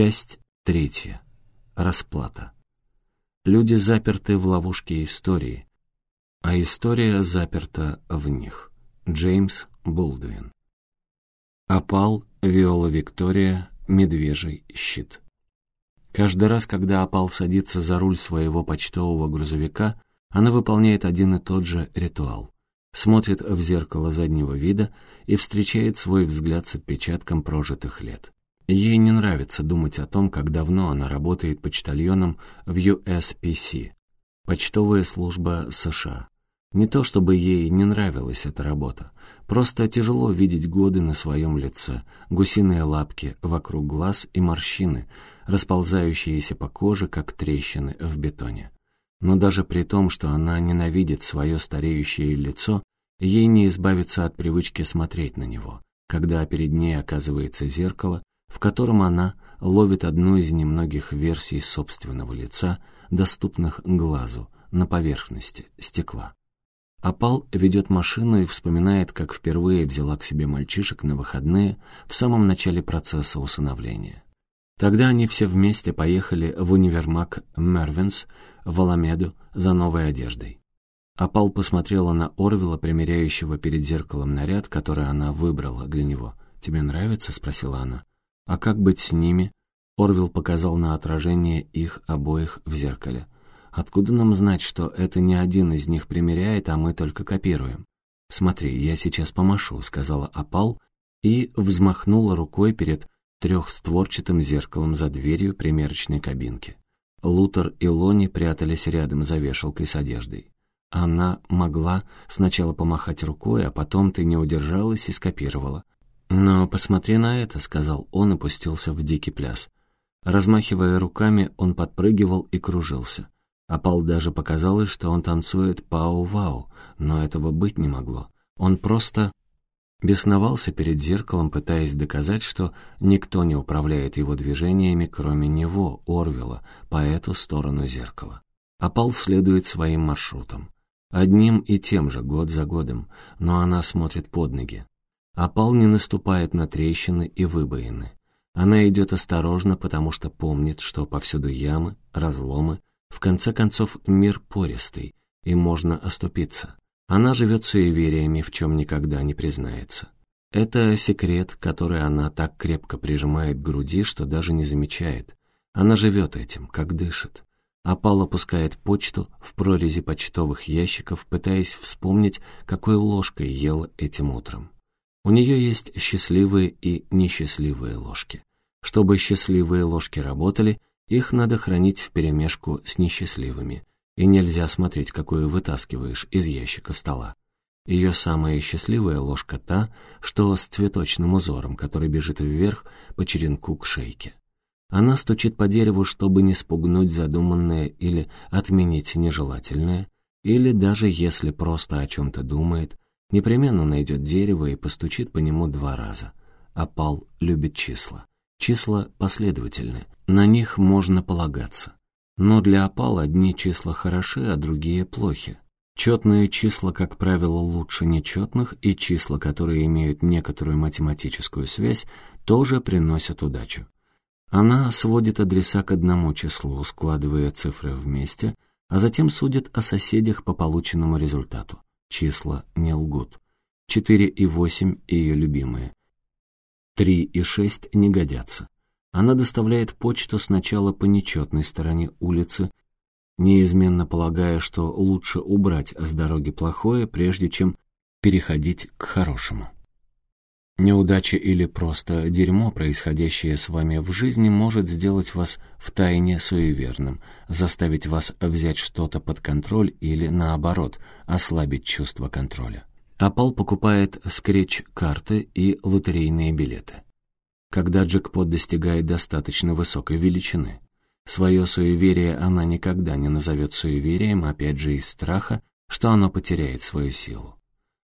Часть третья. Расплата. Люди заперты в ловушке истории, а история заперта в них. Джеймс Болдуин. Опал, Виола Виктория, Медвежий щит. Каждый раз, когда Опал садится за руль своего почтового грузовика, она выполняет один и тот же ритуал. Смотрит в зеркало заднего вида и встречает свой взгляд с отпечатком прожитых лет. Ей не нравится думать о том, как давно она работает почтальоном в USPC, почтовая служба США. Не то чтобы ей не нравилась эта работа, просто тяжело видеть годы на своем лице, гусиные лапки вокруг глаз и морщины, расползающиеся по коже, как трещины в бетоне. Но даже при том, что она ненавидит свое стареющее лицо, ей не избавиться от привычки смотреть на него, когда перед ней оказывается зеркало, в котором она ловит одну из немногих версий собственного лица, доступных глазу, на поверхности стекла. Апал ведет машину и вспоминает, как впервые взяла к себе мальчишек на выходные в самом начале процесса усыновления. Тогда они все вместе поехали в универмаг Мервинс в Аламеду за новой одеждой. Апал посмотрела на Орвела, примеряющего перед зеркалом наряд, который она выбрала для него. «Тебе нравится?» — спросила она. А как быть с ними? Орвил показал на отражение их обоих в зеркале. Откуда нам знать, что это не один из них примеряет, а мы только копируем? «Смотри, я сейчас помашу», — сказала Апал и взмахнула рукой перед трехстворчатым зеркалом за дверью примерочной кабинки. Лутер и Лони прятались рядом за вешалкой с одеждой. Она могла сначала помахать рукой, а потом ты не удержалась и скопировала. «Но посмотри на это», — сказал он и пустился в дикий пляс. Размахивая руками, он подпрыгивал и кружился. А Пал даже показалось, что он танцует пау-вау, но этого быть не могло. Он просто бесновался перед зеркалом, пытаясь доказать, что никто не управляет его движениями, кроме него, Орвела, по эту сторону зеркала. А Пал следует своим маршрутам. Одним и тем же, год за годом, но она смотрит под ноги. Опал не наступает на трещины и выбоины. Она идет осторожно, потому что помнит, что повсюду ямы, разломы, в конце концов мир пористый, и можно оступиться. Она живет суевериями, в чем никогда не признается. Это секрет, который она так крепко прижимает к груди, что даже не замечает. Она живет этим, как дышит. Опал опускает почту в прорези почтовых ящиков, пытаясь вспомнить, какой ложкой ела этим утром. У нее есть счастливые и несчастливые ложки. Чтобы счастливые ложки работали, их надо хранить вперемешку с несчастливыми, и нельзя смотреть, какую вытаскиваешь из ящика стола. Ее самая счастливая ложка та, что с цветочным узором, который бежит вверх по черенку к шейке. Она стучит по дереву, чтобы не спугнуть задуманное или отменить нежелательное, или даже если просто о чем-то думает, Непременно найдет дерево и постучит по нему два раза. Опал любит числа. Числа последовательны, на них можно полагаться. Но для опала одни числа хороши, а другие плохи. Четные числа, как правило, лучше нечетных, и числа, которые имеют некоторую математическую связь, тоже приносят удачу. Она сводит адреса к одному числу, складывая цифры вместе, а затем судит о соседях по полученному результату. Числа не лгут. Четыре и восемь — ее любимые. Три и шесть не годятся. Она доставляет почту сначала по нечетной стороне улицы, неизменно полагая, что лучше убрать с дороги плохое, прежде чем переходить к хорошему. Неудача или просто дерьмо, происходящее с вами в жизни, может сделать вас втайне суеверным, заставить вас взять что-то под контроль или, наоборот, ослабить чувство контроля. Апал покупает скретч-карты и лотерейные билеты. Когда джекпот достигает достаточно высокой величины, свое суеверие она никогда не назовет суеверием, опять же из страха, что оно потеряет свою силу.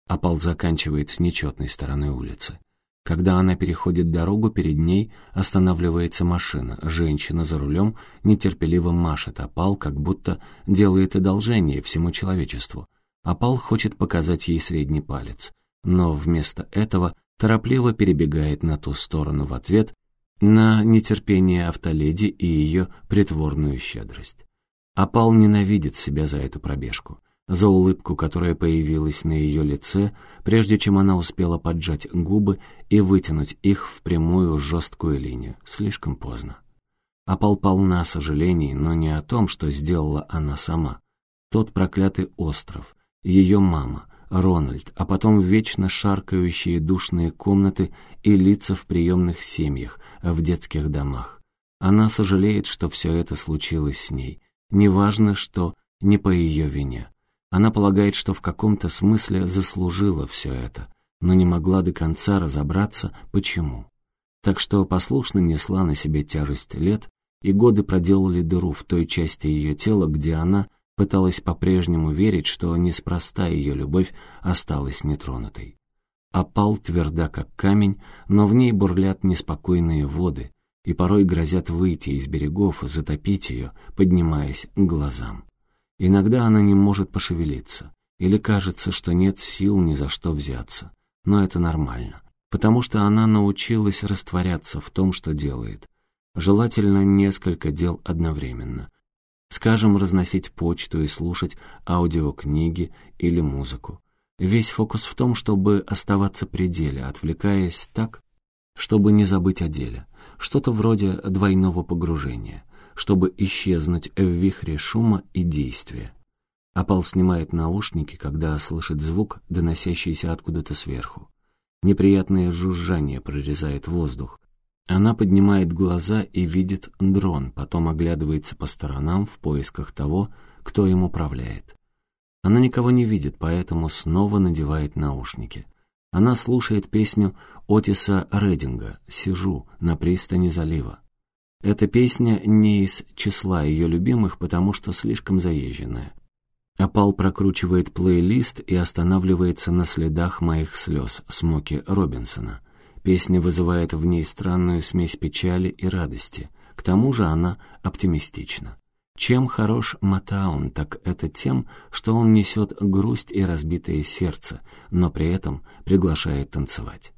Опал заканчивает с нечетной стороны улицы. Когда она переходит дорогу, перед ней останавливается машина. Женщина за рулем нетерпеливо машет опал, как будто делает одолжение всему человечеству. Опал хочет показать ей средний палец, но вместо этого торопливо перебегает на ту сторону в ответ на нетерпение автоледи и ее притворную щедрость. Апал ненавидит себя за эту пробежку, за улыбку, которая появилась на ее лице, прежде чем она успела поджать губы и вытянуть их в прямую жесткую линию. Слишком поздно. Апал полна сожалений, но не о том, что сделала она сама. Тот проклятый остров, ее мама, Рональд, а потом вечно шаркающие душные комнаты и лица в приемных семьях, в детских домах. Она сожалеет, что все это случилось с ней. Неважно, что не по ее вине. Она полагает, что в каком-то смысле заслужила все это, но не могла до конца разобраться, почему. Так что послушно несла на себе тяжесть лет, и годы проделали дыру в той части ее тела, где она пыталась по-прежнему верить, что неспроста ее любовь осталась нетронутой. Опал тверда, как камень, но в ней бурлят неспокойные воды, и порой грозят выйти из берегов, затопить ее, поднимаясь к глазам. Иногда она не может пошевелиться, или кажется, что нет сил ни за что взяться. Но это нормально, потому что она научилась растворяться в том, что делает. Желательно несколько дел одновременно — Скажем, разносить почту и слушать аудиокниги или музыку. Весь фокус в том, чтобы оставаться при деле, отвлекаясь так, чтобы не забыть о деле. Что-то вроде двойного погружения, чтобы исчезнуть в вихре шума и действия. Апал снимает наушники, когда слышит звук, доносящийся откуда-то сверху. Неприятное жужжание прорезает воздух. Она поднимает глаза и видит дрон, потом оглядывается по сторонам в поисках того, кто им управляет. Она никого не видит, поэтому снова надевает наушники. Она слушает песню Отиса Рединга «Сижу на пристани залива». Эта песня не из числа ее любимых, потому что слишком заезженная. Апал прокручивает плейлист и останавливается на следах моих слез Смоки Робинсона — Песня вызывает в ней странную смесь печали и радости. К тому же она оптимистична. Чем хорош Матаун, так это тем, что он несет грусть и разбитое сердце, но при этом приглашает танцевать.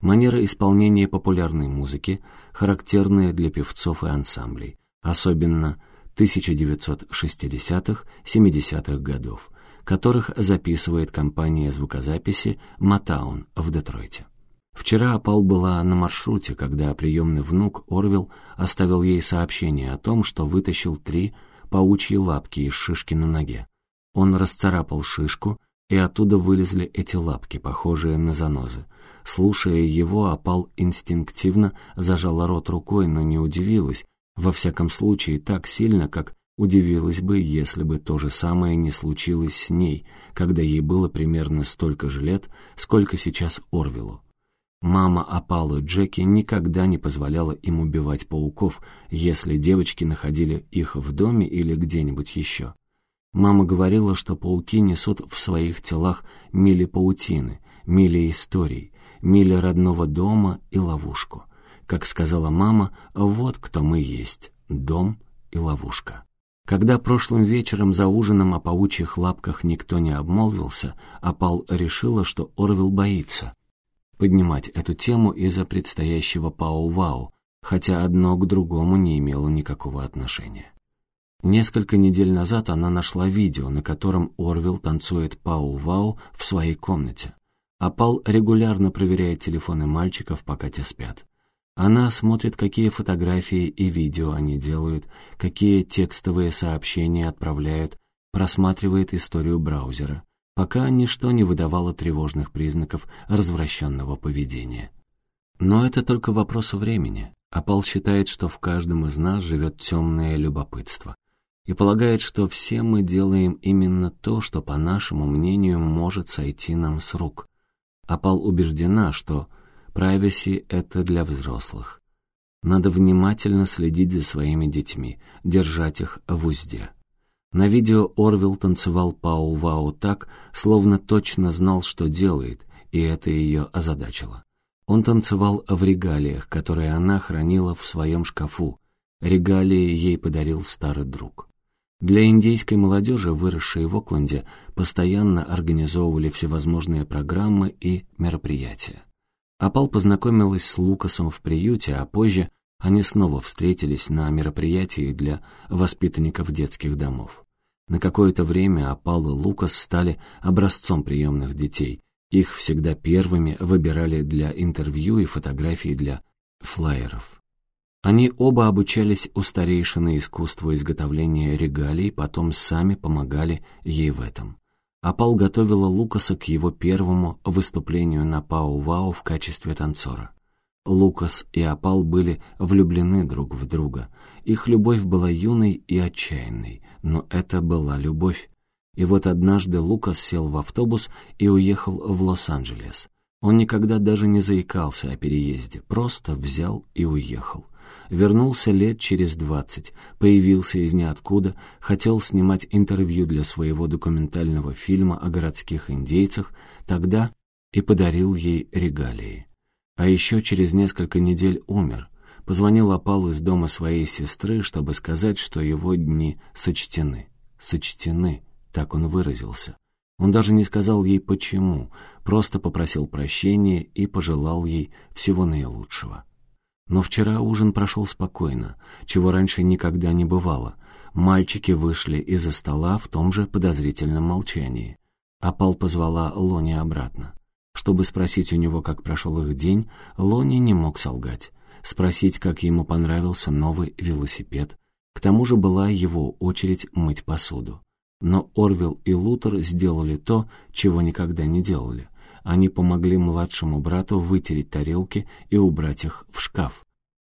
Манера исполнения популярной музыки характерная для певцов и ансамблей, особенно 1960-х, 70-х годов, которых записывает компания звукозаписи «Матаун» в Детройте. Вчера Апал была на маршруте, когда приемный внук Орвил оставил ей сообщение о том, что вытащил три паучьи лапки из шишки на ноге. Он расцарапал шишку, и оттуда вылезли эти лапки, похожие на занозы. Слушая его, Апал инстинктивно зажала рот рукой, но не удивилась, во всяком случае так сильно, как удивилась бы, если бы то же самое не случилось с ней, когда ей было примерно столько же лет, сколько сейчас Орвилу. Мама Апалу Джеки никогда не позволяла им убивать пауков, если девочки находили их в доме или где-нибудь еще. Мама говорила, что пауки несут в своих телах мили паутины, мили историй, мили родного дома и ловушку. Как сказала мама, вот кто мы есть — дом и ловушка. Когда прошлым вечером за ужином о паучьих лапках никто не обмолвился, Апал решила, что Орвил боится поднимать эту тему из-за предстоящего Пау-Вау, хотя одно к другому не имело никакого отношения. Несколько недель назад она нашла видео, на котором Орвилл танцует Пау-Вау в своей комнате. А Пал регулярно проверяет телефоны мальчиков, пока те спят. Она смотрит, какие фотографии и видео они делают, какие текстовые сообщения отправляют, просматривает историю браузера пока ничто не выдавало тревожных признаков развращенного поведения. Но это только вопрос времени. Апал считает, что в каждом из нас живет темное любопытство и полагает, что все мы делаем именно то, что, по нашему мнению, может сойти нам с рук. Апал убеждена, что privacy — это для взрослых. Надо внимательно следить за своими детьми, держать их в узде. На видео Орвилл танцевал пау-вау так, словно точно знал, что делает, и это ее озадачило. Он танцевал в регалиях, которые она хранила в своем шкафу. Регалии ей подарил старый друг. Для индейской молодежи, выросшей в Окленде, постоянно организовывали всевозможные программы и мероприятия. Апал познакомилась с Лукасом в приюте, а позже они снова встретились на мероприятии для воспитанников детских домов. На какое-то время Апал и Лукас стали образцом приемных детей. Их всегда первыми выбирали для интервью и фотографий для флайеров. Они оба обучались у старейшины искусству изготовления регалий, потом сами помогали ей в этом. Апал готовила Лукаса к его первому выступлению на Пау-Вау в качестве танцора. Лукас и Апал были влюблены друг в друга. Их любовь была юной и отчаянной, но это была любовь. И вот однажды Лукас сел в автобус и уехал в Лос-Анджелес. Он никогда даже не заикался о переезде, просто взял и уехал. Вернулся лет через двадцать, появился из ниоткуда, хотел снимать интервью для своего документального фильма о городских индейцах, тогда и подарил ей регалии. А еще через несколько недель умер. Позвонил опал из дома своей сестры, чтобы сказать, что его дни сочтены. Сочтены, так он выразился. Он даже не сказал ей почему, просто попросил прощения и пожелал ей всего наилучшего. Но вчера ужин прошел спокойно, чего раньше никогда не бывало. Мальчики вышли из-за стола в том же подозрительном молчании. Апал позвала Лони обратно. Чтобы спросить у него, как прошел их день, Лони не мог солгать. Спросить, как ему понравился новый велосипед. К тому же была его очередь мыть посуду. Но Орвил и Лутер сделали то, чего никогда не делали. Они помогли младшему брату вытереть тарелки и убрать их в шкаф.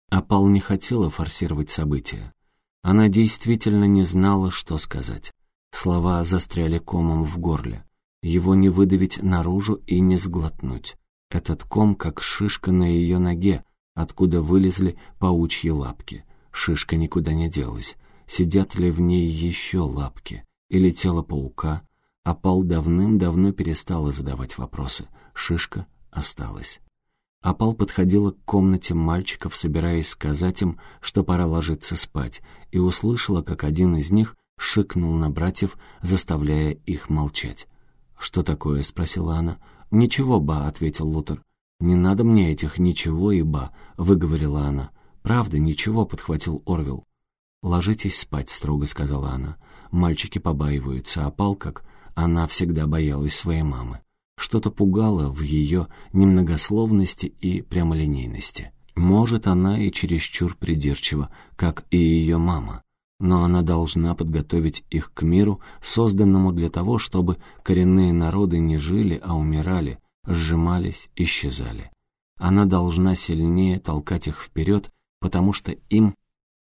Апал не хотела форсировать события. Она действительно не знала, что сказать. Слова застряли комом в горле. Его не выдавить наружу и не сглотнуть. Этот ком, как шишка на ее ноге, откуда вылезли паучьи лапки. Шишка никуда не делась. Сидят ли в ней еще лапки? Или тело паука? А Пал давным-давно перестала задавать вопросы. Шишка осталась. Апал подходила к комнате мальчиков, собираясь сказать им, что пора ложиться спать, и услышала, как один из них шикнул на братьев, заставляя их молчать. «Что такое?» — спросила она. «Ничего, ба», — ответил Лутер. «Не надо мне этих «ничего» и «ба», — выговорила она. «Правда, ничего», — подхватил Орвил. «Ложитесь спать», — строго сказала она. Мальчики побаиваются, а Пал, как она всегда боялась своей мамы. Что-то пугало в ее немногословности и прямолинейности. Может, она и чересчур придирчива, как и ее мама но она должна подготовить их к миру, созданному для того, чтобы коренные народы не жили, а умирали, сжимались, исчезали. Она должна сильнее толкать их вперед, потому что им,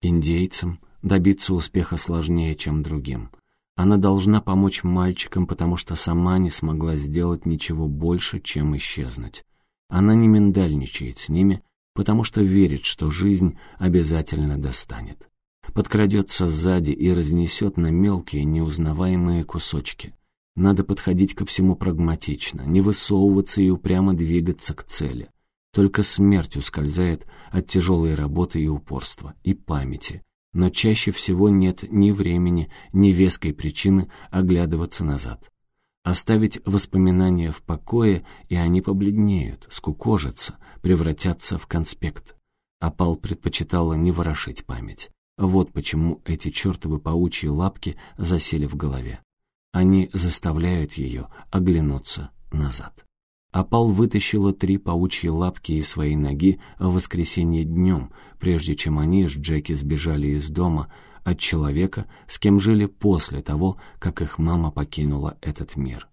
индейцам, добиться успеха сложнее, чем другим. Она должна помочь мальчикам, потому что сама не смогла сделать ничего больше, чем исчезнуть. Она не миндальничает с ними, потому что верит, что жизнь обязательно достанет подкрадется сзади и разнесет на мелкие, неузнаваемые кусочки. Надо подходить ко всему прагматично, не высовываться и упрямо двигаться к цели. Только смерть ускользает от тяжелой работы и упорства, и памяти. Но чаще всего нет ни времени, ни веской причины оглядываться назад. Оставить воспоминания в покое, и они побледнеют, скукожатся, превратятся в конспект. Апал предпочитала не ворошить память. Вот почему эти чертовы паучьи лапки засели в голове. Они заставляют ее оглянуться назад. Апал вытащила три паучьи лапки из своей ноги в воскресенье днем, прежде чем они с Джеки сбежали из дома от человека, с кем жили после того, как их мама покинула этот мир.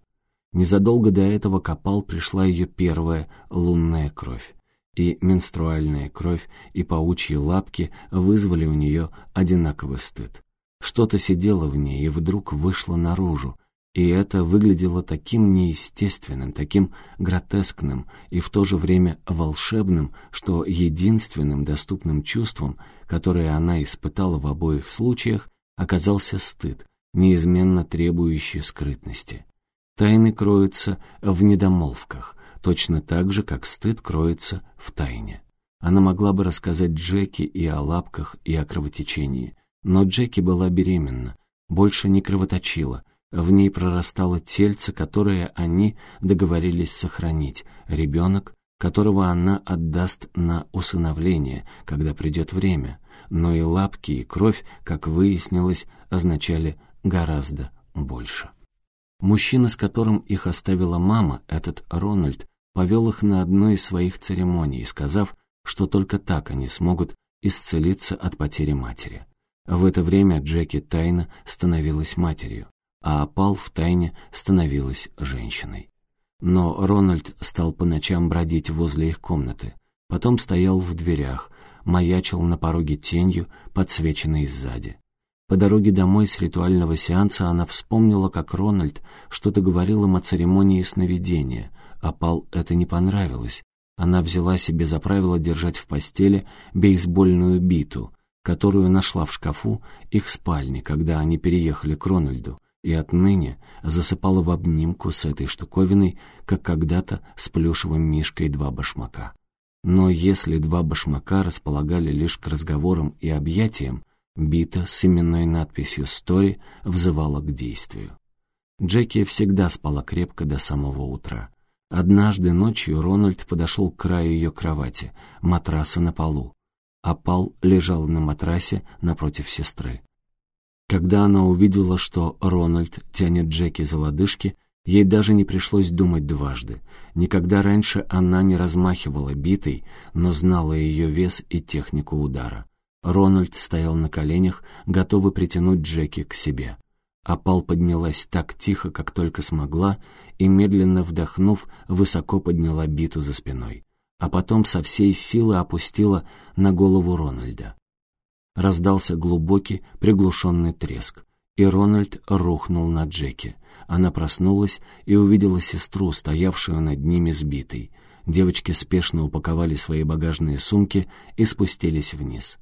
Незадолго до этого к Апал пришла ее первая лунная кровь и менструальная кровь, и паучьи лапки вызвали у нее одинаковый стыд. Что-то сидело в ней и вдруг вышло наружу, и это выглядело таким неестественным, таким гротескным и в то же время волшебным, что единственным доступным чувством, которое она испытала в обоих случаях, оказался стыд, неизменно требующий скрытности. Тайны кроются в недомолвках, точно так же, как стыд кроется в тайне. Она могла бы рассказать Джеки и о лапках, и о кровотечении, но Джеки была беременна, больше не кровоточила, в ней прорастало тельце, которое они договорились сохранить. Ребенок которого она отдаст на усыновление, когда придет время, но и лапки, и кровь, как выяснилось, означали гораздо больше. Мужчина, с которым их оставила мама, этот Рональд, повел их на одну из своих церемоний, сказав, что только так они смогут исцелиться от потери матери. В это время Джеки тайно становилась матерью, а Апал в тайне становилась женщиной. Но Рональд стал по ночам бродить возле их комнаты, потом стоял в дверях, маячил на пороге тенью, подсвеченной сзади. По дороге домой с ритуального сеанса она вспомнила, как Рональд что-то говорил им о церемонии сновидения, а Пал это не понравилось. Она взяла себе за правило держать в постели бейсбольную биту, которую нашла в шкафу их спальни, когда они переехали к Рональду, и отныне засыпала в обнимку с этой штуковиной, как когда-то с плюшевым мишкой два башмака. Но если два башмака располагали лишь к разговорам и объятиям, бита с именной надписью «Стори» взывала к действию. Джеки всегда спала крепко до самого утра. Однажды ночью Рональд подошел к краю ее кровати, матраса на полу, а Пал лежал на матрасе напротив сестры. Когда она увидела, что Рональд тянет Джеки за лодыжки, ей даже не пришлось думать дважды. Никогда раньше она не размахивала битой, но знала ее вес и технику удара. Рональд стоял на коленях, готовый притянуть Джеки к себе. Апал поднялась так тихо, как только смогла, и, медленно вдохнув, высоко подняла биту за спиной, а потом со всей силы опустила на голову Рональда. Раздался глубокий, приглушенный треск, и Рональд рухнул на Джеки. Она проснулась и увидела сестру, стоявшую над ними сбитой. Девочки спешно упаковали свои багажные сумки и спустились вниз.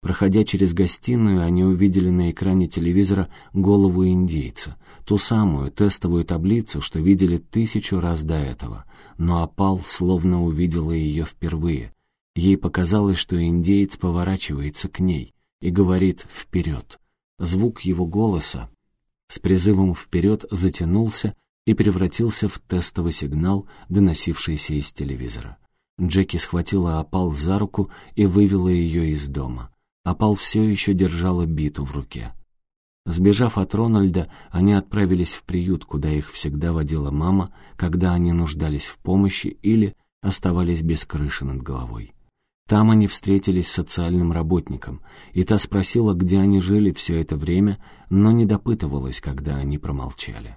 Проходя через гостиную, они увидели на экране телевизора голову индейца, ту самую тестовую таблицу, что видели тысячу раз до этого. Но опал словно увидела ее впервые. Ей показалось, что индеец поворачивается к ней и говорит «вперед». Звук его голоса с призывом «вперед» затянулся и превратился в тестовый сигнал, доносившийся из телевизора. Джеки схватила опал за руку и вывела ее из дома. Опал все еще держала биту в руке. Сбежав от Рональда, они отправились в приют, куда их всегда водила мама, когда они нуждались в помощи или оставались без крыши над головой. Там они встретились с социальным работником, и та спросила, где они жили все это время, но не допытывалась, когда они промолчали.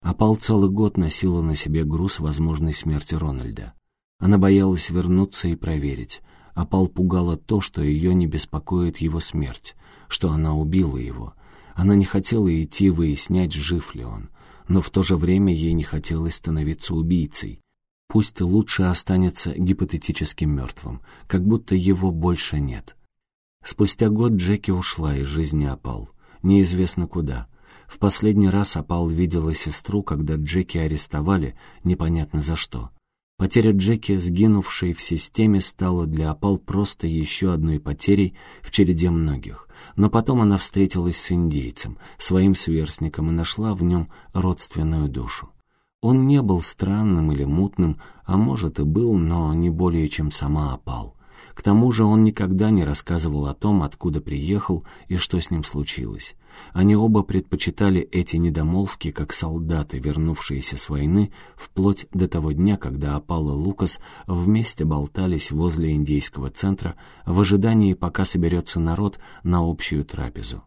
Апал целый год носила на себе груз возможной смерти Рональда. Она боялась вернуться и проверить. Апал пугала то, что ее не беспокоит его смерть, что она убила его. Она не хотела идти выяснять, жив ли он, но в то же время ей не хотелось становиться убийцей, Пусть лучше останется гипотетически мертвым, как будто его больше нет. Спустя год Джеки ушла из жизни Апал. Неизвестно куда. В последний раз Апал видела сестру, когда Джеки арестовали, непонятно за что. Потеря Джеки, сгинувшей в системе, стала для Апал просто еще одной потерей в череде многих. Но потом она встретилась с индейцем, своим сверстником, и нашла в нем родственную душу. Он не был странным или мутным, а может и был, но не более чем сама опал. К тому же он никогда не рассказывал о том, откуда приехал и что с ним случилось. Они оба предпочитали эти недомолвки, как солдаты, вернувшиеся с войны, вплоть до того дня, когда Апал и Лукас вместе болтались возле индейского центра в ожидании, пока соберется народ на общую трапезу.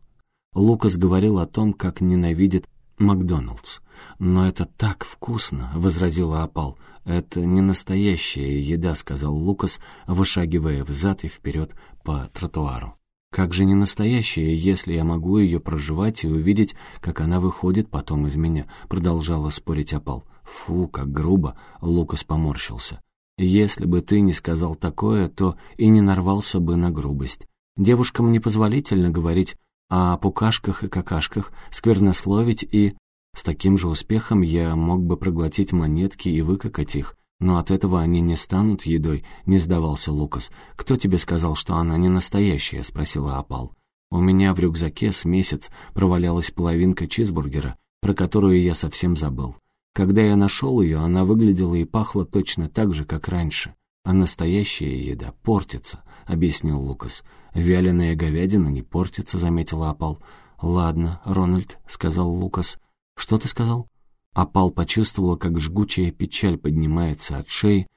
Лукас говорил о том, как ненавидит Макдоналдс. «Но это так вкусно!» — возразила Апал. «Это не настоящая еда», — сказал Лукас, вышагивая взад и вперед по тротуару. «Как же не настоящая, если я могу ее проживать и увидеть, как она выходит потом из меня?» — продолжала спорить Апал. «Фу, как грубо!» — Лукас поморщился. «Если бы ты не сказал такое, то и не нарвался бы на грубость. Девушкам непозволительно говорить о пукашках и какашках, сквернословить и... С таким же успехом я мог бы проглотить монетки и выкакать их, но от этого они не станут едой, не сдавался Лукас. «Кто тебе сказал, что она не настоящая?» — спросила Апал. «У меня в рюкзаке с месяц провалялась половинка чизбургера, про которую я совсем забыл. Когда я нашел ее, она выглядела и пахла точно так же, как раньше. А настоящая еда портится, — объяснил Лукас. «Вяленая говядина не портится», — заметила Апал. «Ладно, Рональд», — сказал Лукас. «Что ты сказал?» Апал почувствовала, как жгучая печаль поднимается от шеи,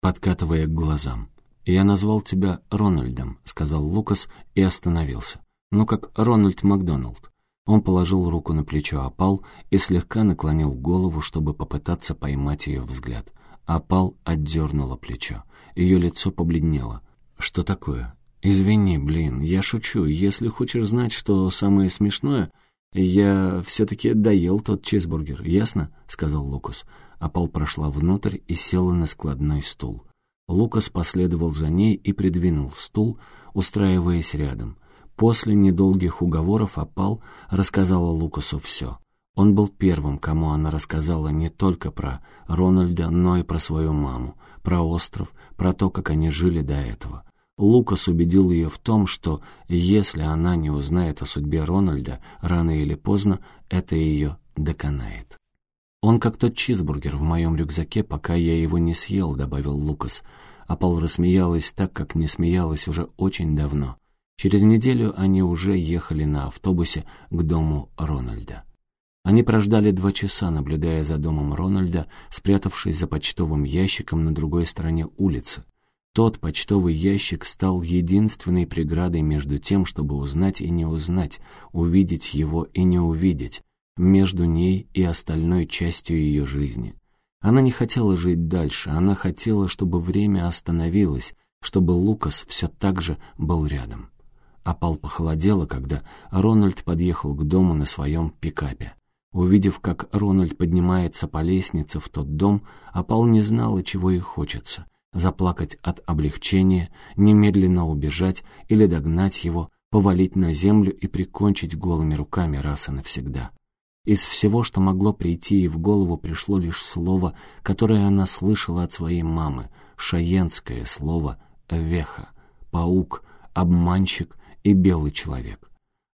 подкатывая к глазам. «Я назвал тебя Рональдом», — сказал Лукас и остановился. «Ну, как Рональд Макдоналд». Он положил руку на плечо Апал и слегка наклонил голову, чтобы попытаться поймать ее взгляд. Апал отдернула плечо. Ее лицо побледнело. «Что такое?» «Извини, блин, я шучу. Если хочешь знать, что самое смешное, я все-таки доел тот чизбургер, ясно?» — сказал Лукас. Апал прошла внутрь и села на складной стул. Лукас последовал за ней и придвинул стул, устраиваясь рядом. После недолгих уговоров Апал рассказала Лукасу все. Он был первым, кому она рассказала не только про Рональда, но и про свою маму, про остров, про то, как они жили до этого. Лукас убедил ее в том, что если она не узнает о судьбе Рональда, рано или поздно это ее доконает. «Он как тот чизбургер в моем рюкзаке, пока я его не съел», — добавил Лукас. А Пол рассмеялась так, как не смеялась уже очень давно. Через неделю они уже ехали на автобусе к дому Рональда. Они прождали два часа, наблюдая за домом Рональда, спрятавшись за почтовым ящиком на другой стороне улицы. Тот почтовый ящик стал единственной преградой между тем, чтобы узнать и не узнать, увидеть его и не увидеть, между ней и остальной частью ее жизни. Она не хотела жить дальше, она хотела, чтобы время остановилось, чтобы Лукас все так же был рядом. Опал похолодело, когда Рональд подъехал к дому на своем пикапе. Увидев, как Рональд поднимается по лестнице в тот дом, Апал не знала, чего ей хочется — заплакать от облегчения, немедленно убежать или догнать его, повалить на землю и прикончить голыми руками раз и навсегда. Из всего, что могло прийти ей в голову, пришло лишь слово, которое она слышала от своей мамы, шаенское слово «веха», «паук», «обманщик» и белый человек.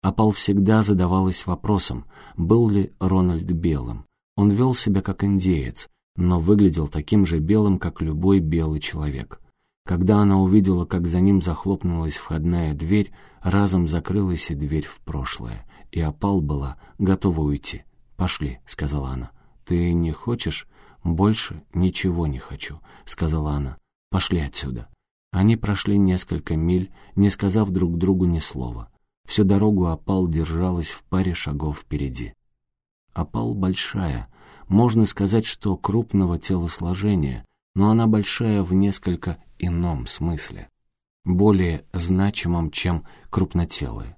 Апал всегда задавалась вопросом, был ли Рональд белым. Он вел себя как индеец, но выглядел таким же белым, как любой белый человек. Когда она увидела, как за ним захлопнулась входная дверь, разом закрылась и дверь в прошлое, и Апал была готова уйти. «Пошли», — сказала она. «Ты не хочешь?» «Больше ничего не хочу», — сказала она. «Пошли отсюда». Они прошли несколько миль, не сказав друг другу ни слова. Всю дорогу опал держалась в паре шагов впереди. Опал большая, можно сказать, что крупного телосложения, но она большая в несколько ином смысле, более значимом, чем крупнотелая.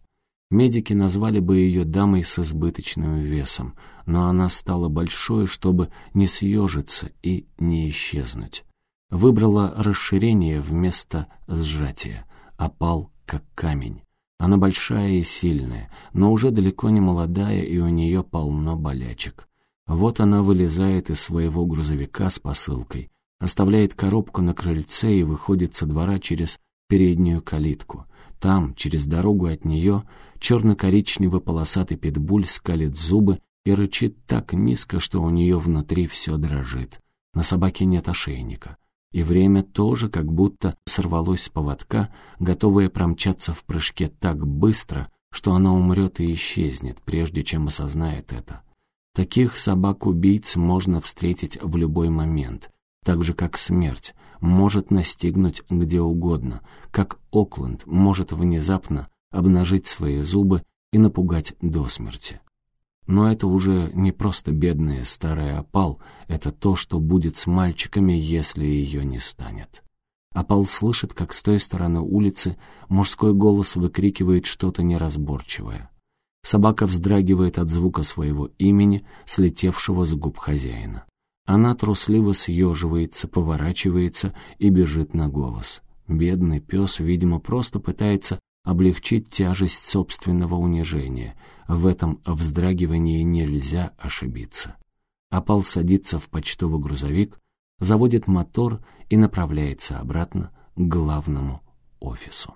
Медики назвали бы ее дамой с избыточным весом, но она стала большой, чтобы не съежиться и не исчезнуть выбрала расширение вместо сжатия, опал как камень. Она большая и сильная, но уже далеко не молодая, и у нее полно болячек. Вот она вылезает из своего грузовика с посылкой, оставляет коробку на крыльце и выходит со двора через переднюю калитку. Там, через дорогу от нее, черно-коричневый полосатый питбуль скалит зубы и рычит так низко, что у нее внутри все дрожит. На собаке нет ошейника и время тоже как будто сорвалось с поводка, готовое промчаться в прыжке так быстро, что она умрет и исчезнет, прежде чем осознает это. Таких собак-убийц можно встретить в любой момент, так же как смерть может настигнуть где угодно, как Окленд может внезапно обнажить свои зубы и напугать до смерти. Но это уже не просто бедная старая опал, это то, что будет с мальчиками, если ее не станет. Опал слышит, как с той стороны улицы мужской голос выкрикивает что-то неразборчивое. Собака вздрагивает от звука своего имени, слетевшего с губ хозяина. Она трусливо съеживается, поворачивается и бежит на голос. Бедный пес, видимо, просто пытается облегчить тяжесть собственного унижения. В этом вздрагивании нельзя ошибиться. Апал садится в почтовый грузовик, заводит мотор и направляется обратно к главному офису.